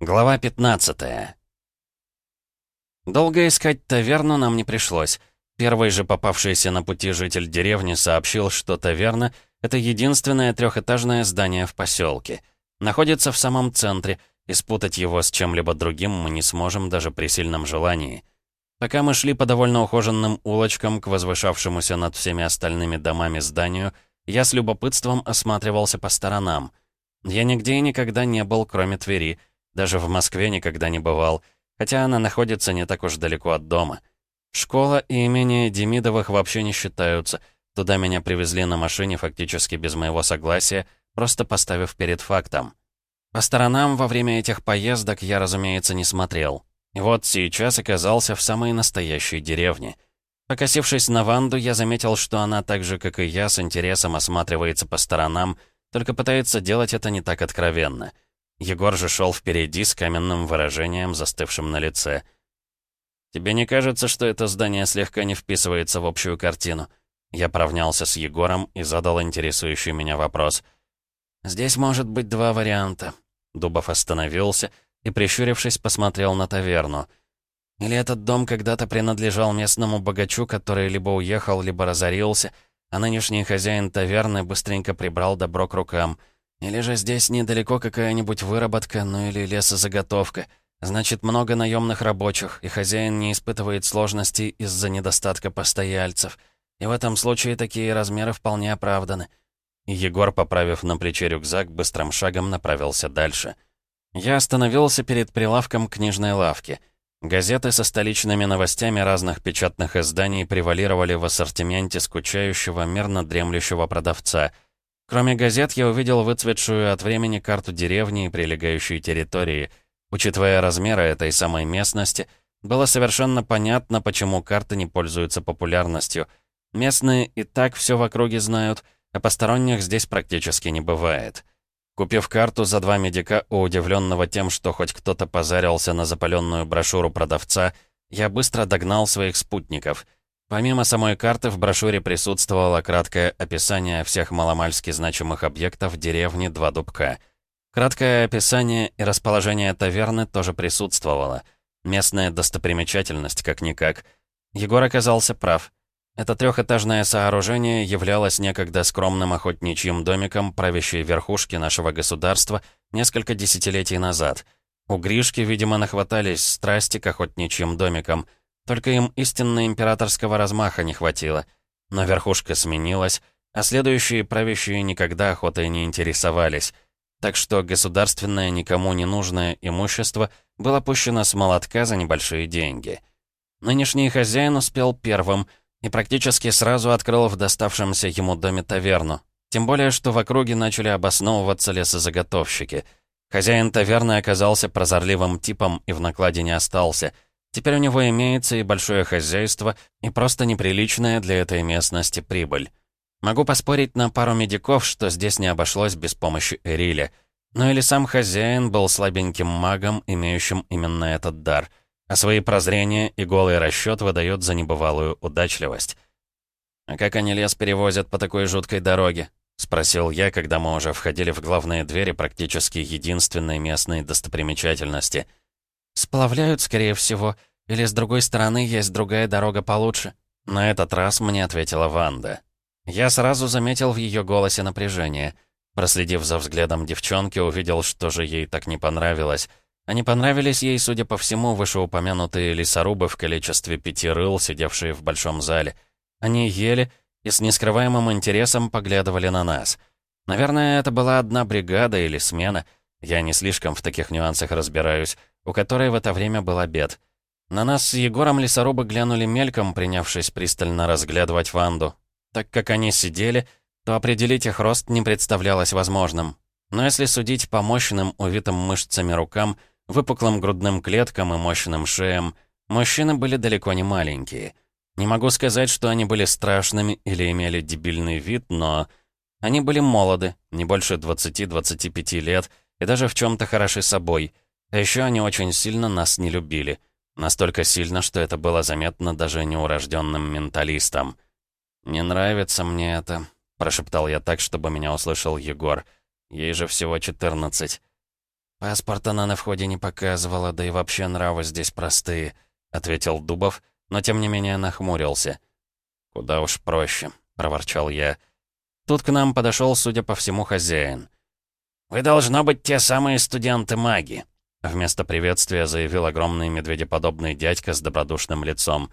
Глава 15 Долго искать таверну нам не пришлось. Первый же попавшийся на пути житель деревни сообщил, что таверна — это единственное трехэтажное здание в поселке. Находится в самом центре, и спутать его с чем-либо другим мы не сможем даже при сильном желании. Пока мы шли по довольно ухоженным улочкам к возвышавшемуся над всеми остальными домами зданию, я с любопытством осматривался по сторонам. Я нигде и никогда не был, кроме Твери, даже в Москве никогда не бывал, хотя она находится не так уж далеко от дома. Школа и имение Демидовых вообще не считаются. Туда меня привезли на машине фактически без моего согласия, просто поставив перед фактом. По сторонам во время этих поездок я, разумеется, не смотрел. И вот сейчас оказался в самой настоящей деревне. Покосившись на Ванду, я заметил, что она так же, как и я, с интересом осматривается по сторонам, только пытается делать это не так откровенно — Егор же шел впереди с каменным выражением, застывшим на лице. «Тебе не кажется, что это здание слегка не вписывается в общую картину?» Я поравнялся с Егором и задал интересующий меня вопрос. «Здесь может быть два варианта». Дубов остановился и, прищурившись, посмотрел на таверну. «Или этот дом когда-то принадлежал местному богачу, который либо уехал, либо разорился, а нынешний хозяин таверны быстренько прибрал добро к рукам». Или же здесь недалеко какая-нибудь выработка, ну или лесозаготовка. Значит, много наемных рабочих, и хозяин не испытывает сложностей из-за недостатка постояльцев. И в этом случае такие размеры вполне оправданы. И Егор, поправив на плече рюкзак, быстрым шагом направился дальше. Я остановился перед прилавком книжной лавки. Газеты со столичными новостями разных печатных изданий превалировали в ассортименте скучающего, мирно дремлющего продавца — Кроме газет, я увидел выцветшую от времени карту деревни и прилегающей территории. Учитывая размеры этой самой местности, было совершенно понятно, почему карты не пользуются популярностью. Местные и так все в округе знают, а посторонних здесь практически не бывает. Купив карту за два медика у удивленного тем, что хоть кто-то позарился на запаленную брошюру продавца, я быстро догнал своих спутников — Помимо самой карты, в брошюре присутствовало краткое описание всех маломальски значимых объектов деревни Два Дубка. Краткое описание и расположение таверны тоже присутствовало. Местная достопримечательность, как-никак. Егор оказался прав. Это трехэтажное сооружение являлось некогда скромным охотничьим домиком правящей верхушки нашего государства несколько десятилетий назад. У Гришки, видимо, нахватались страсти к охотничьим домикам — только им истинно императорского размаха не хватило. Но верхушка сменилась, а следующие правящие никогда охотой не интересовались. Так что государственное никому не нужное имущество было пущено с молотка за небольшие деньги. Нынешний хозяин успел первым и практически сразу открыл в доставшемся ему доме таверну. Тем более, что в округе начали обосновываться лесозаготовщики. Хозяин таверны оказался прозорливым типом и в накладе не остался — Теперь у него имеется и большое хозяйство, и просто неприличная для этой местности прибыль. Могу поспорить на пару медиков, что здесь не обошлось без помощи Эриля. Ну или сам хозяин был слабеньким магом, имеющим именно этот дар. А свои прозрения и голый расчет выдает за небывалую удачливость. «А как они лес перевозят по такой жуткой дороге?» — спросил я, когда мы уже входили в главные двери практически единственной местной достопримечательности — «Сплавляют, скорее всего. Или с другой стороны есть другая дорога получше». На этот раз мне ответила Ванда. Я сразу заметил в ее голосе напряжение. Проследив за взглядом девчонки, увидел, что же ей так не понравилось. А не понравились ей, судя по всему, вышеупомянутые лесорубы в количестве пяти рыл, сидевшие в большом зале. Они ели и с нескрываемым интересом поглядывали на нас. Наверное, это была одна бригада или смена. Я не слишком в таких нюансах разбираюсь у которой в это время был обед. На нас с Егором лесорубы глянули мельком, принявшись пристально разглядывать Ванду. Так как они сидели, то определить их рост не представлялось возможным. Но если судить по мощным, увитым мышцами рукам, выпуклым грудным клеткам и мощным шеям, мужчины были далеко не маленькие. Не могу сказать, что они были страшными или имели дебильный вид, но... Они были молоды, не больше 20-25 лет, и даже в чем то хороши собой — еще они очень сильно нас не любили. Настолько сильно, что это было заметно даже неурожденным менталистам. «Не нравится мне это», — прошептал я так, чтобы меня услышал Егор. «Ей же всего 14. «Паспорт она на входе не показывала, да и вообще нравы здесь простые», — ответил Дубов, но тем не менее нахмурился. «Куда уж проще», — проворчал я. Тут к нам подошел, судя по всему, хозяин. «Вы, должно быть, те самые студенты-маги», — вместо приветствия заявил огромный медведеподобный дядька с добродушным лицом.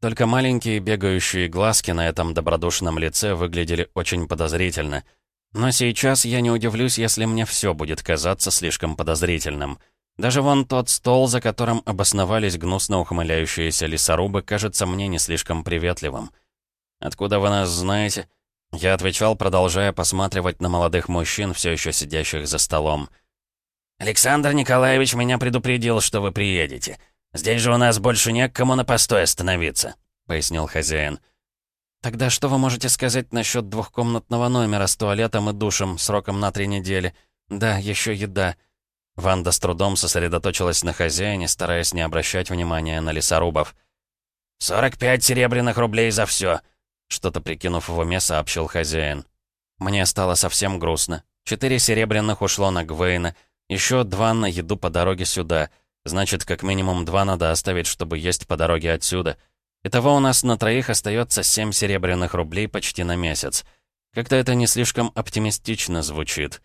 Только маленькие бегающие глазки на этом добродушном лице выглядели очень подозрительно. Но сейчас я не удивлюсь, если мне все будет казаться слишком подозрительным. Даже вон тот стол, за которым обосновались гнусно ухмыляющиеся лесорубы, кажется мне не слишком приветливым. «Откуда вы нас знаете?» Я отвечал, продолжая посматривать на молодых мужчин, все еще сидящих за столом. «Александр Николаевич меня предупредил, что вы приедете. Здесь же у нас больше не к кому на постой остановиться», — пояснил хозяин. «Тогда что вы можете сказать насчет двухкомнатного номера с туалетом и душем, сроком на три недели? Да, еще еда». Ванда с трудом сосредоточилась на хозяине, стараясь не обращать внимания на лесорубов. «Сорок пять серебряных рублей за все», что-то прикинув в уме, сообщил хозяин. Мне стало совсем грустно. Четыре серебряных ушло на Гвейна, еще два на еду по дороге сюда. Значит, как минимум два надо оставить, чтобы есть по дороге отсюда. Итого у нас на троих остается семь серебряных рублей почти на месяц. Как-то это не слишком оптимистично звучит.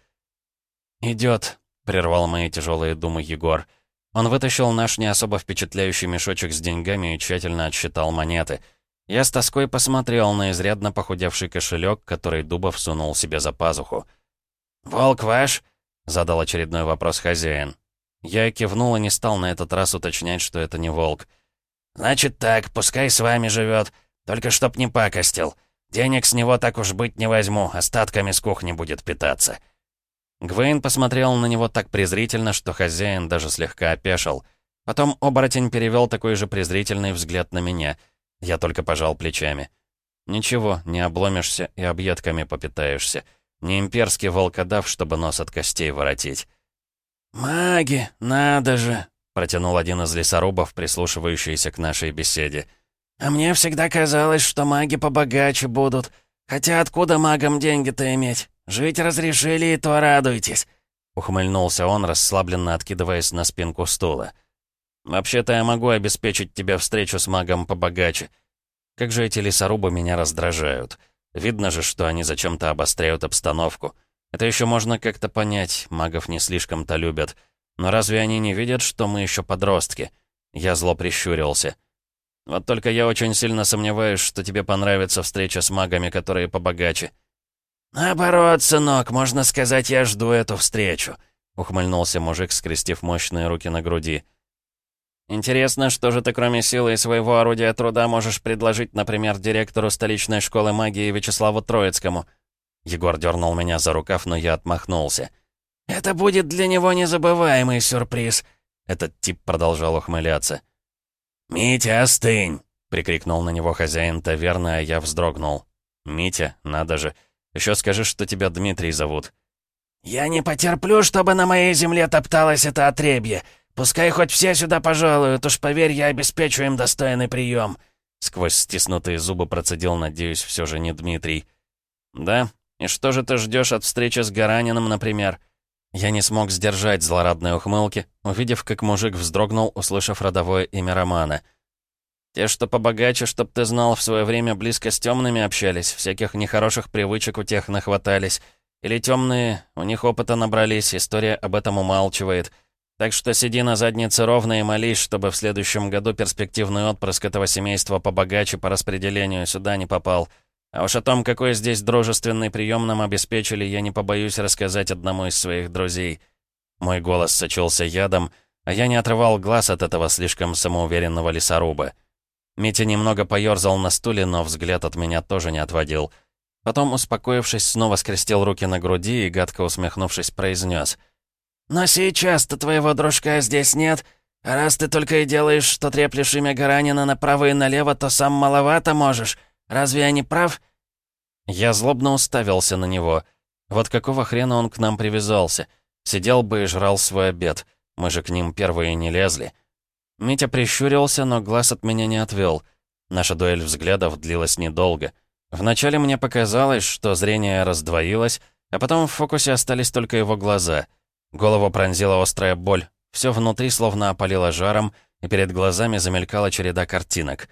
«Идет», — прервал мои тяжелые думы Егор. Он вытащил наш не особо впечатляющий мешочек с деньгами и тщательно отсчитал монеты — я с тоской посмотрел на изрядно похудевший кошелек, который Дубов сунул себе за пазуху. «Волк ваш?» — задал очередной вопрос хозяин. Я кивнул и не стал на этот раз уточнять, что это не волк. «Значит так, пускай с вами живет, только чтоб не пакостил. Денег с него так уж быть не возьму, остатками с кухни будет питаться». Гвейн посмотрел на него так презрительно, что хозяин даже слегка опешил. Потом оборотень перевел такой же презрительный взгляд на меня — я только пожал плечами. «Ничего, не обломишься и объедками попитаешься. Не имперский волкодав, чтобы нос от костей воротить». «Маги, надо же!» — протянул один из лесорубов, прислушивающийся к нашей беседе. «А мне всегда казалось, что маги побогаче будут. Хотя откуда магам деньги-то иметь? Жить разрешили, и то радуйтесь!» Ухмыльнулся он, расслабленно откидываясь на спинку стула. «Вообще-то я могу обеспечить тебе встречу с магом побогаче. Как же эти лесорубы меня раздражают. Видно же, что они зачем-то обостряют обстановку. Это еще можно как-то понять, магов не слишком-то любят. Но разве они не видят, что мы еще подростки?» Я зло прищурился. «Вот только я очень сильно сомневаюсь, что тебе понравится встреча с магами, которые побогаче». «Наоборот, сынок, можно сказать, я жду эту встречу», — ухмыльнулся мужик, скрестив мощные руки на груди. Интересно, что же ты кроме силы и своего орудия труда можешь предложить, например, директору столичной школы магии Вячеславу Троицкому?» Егор дернул меня за рукав, но я отмахнулся. «Это будет для него незабываемый сюрприз», — этот тип продолжал ухмыляться. «Митя, остынь!» — прикрикнул на него хозяин таверны, а я вздрогнул. «Митя, надо же. Еще скажи, что тебя Дмитрий зовут». «Я не потерплю, чтобы на моей земле топталось это отребье. «Пускай хоть все сюда пожалуют, уж поверь, я обеспечу им достойный прием!» Сквозь стиснутые зубы процедил, надеюсь, все же не Дмитрий. «Да? И что же ты ждешь от встречи с Гараниным, например?» Я не смог сдержать злорадной ухмылки, увидев, как мужик вздрогнул, услышав родовое имя Романа. «Те, что побогаче, чтоб ты знал, в свое время близко с темными общались, всяких нехороших привычек у тех нахватались. Или темные, у них опыта набрались, история об этом умалчивает». Так что сиди на заднице ровно и молись, чтобы в следующем году перспективный отпрыск этого семейства побогаче по распределению сюда не попал. А уж о том, какой здесь дружественный прием нам обеспечили, я не побоюсь рассказать одному из своих друзей. Мой голос сочился ядом, а я не отрывал глаз от этого слишком самоуверенного лесоруба. Митя немного поёрзал на стуле, но взгляд от меня тоже не отводил. Потом, успокоившись, снова скрестил руки на груди и, гадко усмехнувшись, произнес — «Но сейчас-то твоего дружка здесь нет, а раз ты только и делаешь, что треплешь имя Гаранина направо и налево, то сам маловато можешь. Разве я не прав?» Я злобно уставился на него. Вот какого хрена он к нам привязался? Сидел бы и жрал свой обед. Мы же к ним первые не лезли. Митя прищурился, но глаз от меня не отвел. Наша дуэль взглядов длилась недолго. Вначале мне показалось, что зрение раздвоилось, а потом в фокусе остались только его глаза — Голову пронзила острая боль. Все внутри словно опалило жаром, и перед глазами замелькала череда картинок.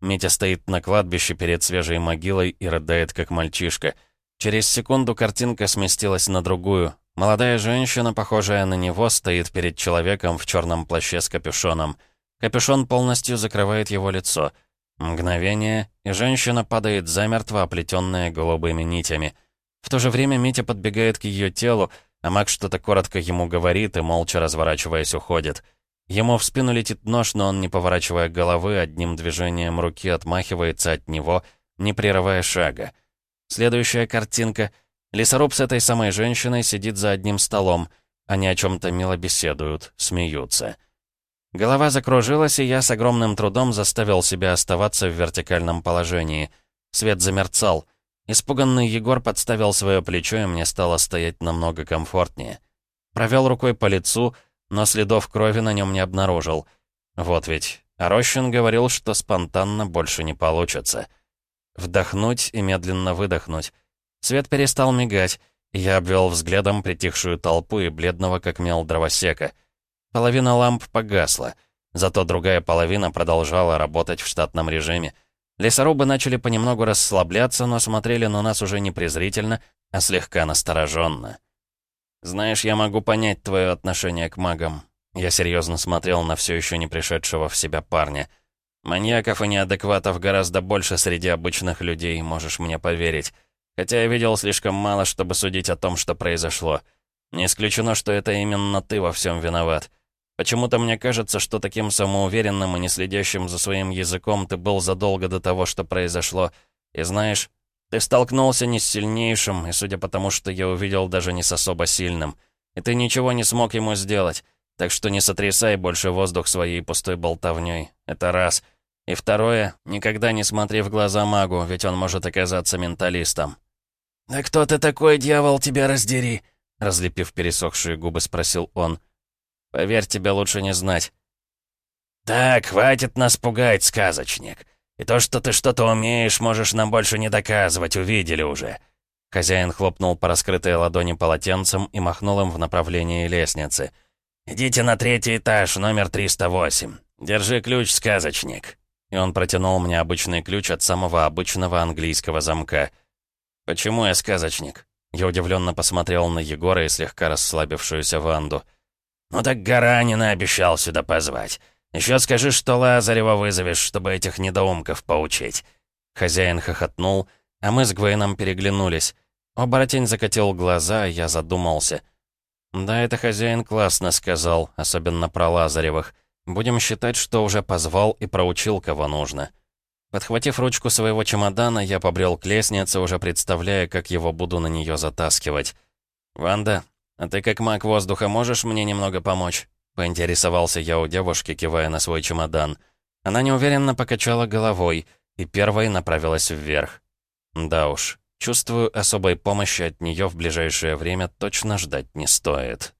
Митя стоит на кладбище перед свежей могилой и рыдает, как мальчишка. Через секунду картинка сместилась на другую. Молодая женщина, похожая на него, стоит перед человеком в черном плаще с капюшоном. Капюшон полностью закрывает его лицо. Мгновение, и женщина падает замертво, оплетенная голубыми нитями. В то же время Митя подбегает к ее телу, а маг что-то коротко ему говорит и, молча разворачиваясь, уходит. Ему в спину летит нож, но он, не поворачивая головы, одним движением руки отмахивается от него, не прерывая шага. Следующая картинка. Лесоруб с этой самой женщиной сидит за одним столом. Они о чем-то мило беседуют, смеются. Голова закружилась, и я с огромным трудом заставил себя оставаться в вертикальном положении. Свет замерцал. Испуганный Егор подставил свое плечо, и мне стало стоять намного комфортнее. Провел рукой по лицу — но следов крови на нем не обнаружил. Вот ведь, а Рощин говорил, что спонтанно больше не получится. Вдохнуть и медленно выдохнуть. Свет перестал мигать, и я обвел взглядом притихшую толпу и бледного, как мел дровосека. Половина ламп погасла, зато другая половина продолжала работать в штатном режиме. Лесорубы начали понемногу расслабляться, но смотрели на нас уже не презрительно, а слегка настороженно. «Знаешь, я могу понять твое отношение к магам». Я серьезно смотрел на все еще не пришедшего в себя парня. «Маньяков и неадекватов гораздо больше среди обычных людей, можешь мне поверить. Хотя я видел слишком мало, чтобы судить о том, что произошло. Не исключено, что это именно ты во всем виноват. Почему-то мне кажется, что таким самоуверенным и не следящим за своим языком ты был задолго до того, что произошло. И знаешь, ты столкнулся не с сильнейшим, и судя по тому, что я увидел, даже не с особо сильным. И ты ничего не смог ему сделать. Так что не сотрясай больше воздух своей пустой болтовней. Это раз. И второе, никогда не смотри в глаза магу, ведь он может оказаться менталистом. «Да кто ты такой, дьявол, тебя раздери?» Разлепив пересохшие губы, спросил он. «Поверь, тебе лучше не знать». «Так, хватит нас пугать, сказочник. И то, что ты что-то умеешь, можешь нам больше не доказывать, увидели уже». Хозяин хлопнул по раскрытой ладони полотенцем и махнул им в направлении лестницы. «Идите на третий этаж, номер 308. Держи ключ, сказочник». И он протянул мне обычный ключ от самого обычного английского замка. «Почему я сказочник?» Я удивленно посмотрел на Егора и слегка расслабившуюся Ванду. «Ну так Гаранина обещал сюда позвать. Еще скажи, что Лазарева вызовешь, чтобы этих недоумков поучить». Хозяин хохотнул, а мы с Гвейном переглянулись. Оборотень закатил глаза, я задумался. «Да, это хозяин классно сказал, особенно про Лазаревых. Будем считать, что уже позвал и проучил, кого нужно». Подхватив ручку своего чемодана, я побрел к лестнице, уже представляя, как его буду на нее затаскивать. «Ванда, а ты как маг воздуха можешь мне немного помочь?» Поинтересовался я у девушки, кивая на свой чемодан. Она неуверенно покачала головой и первой направилась вверх. Да уж, чувствую, особой помощи от нее в ближайшее время точно ждать не стоит.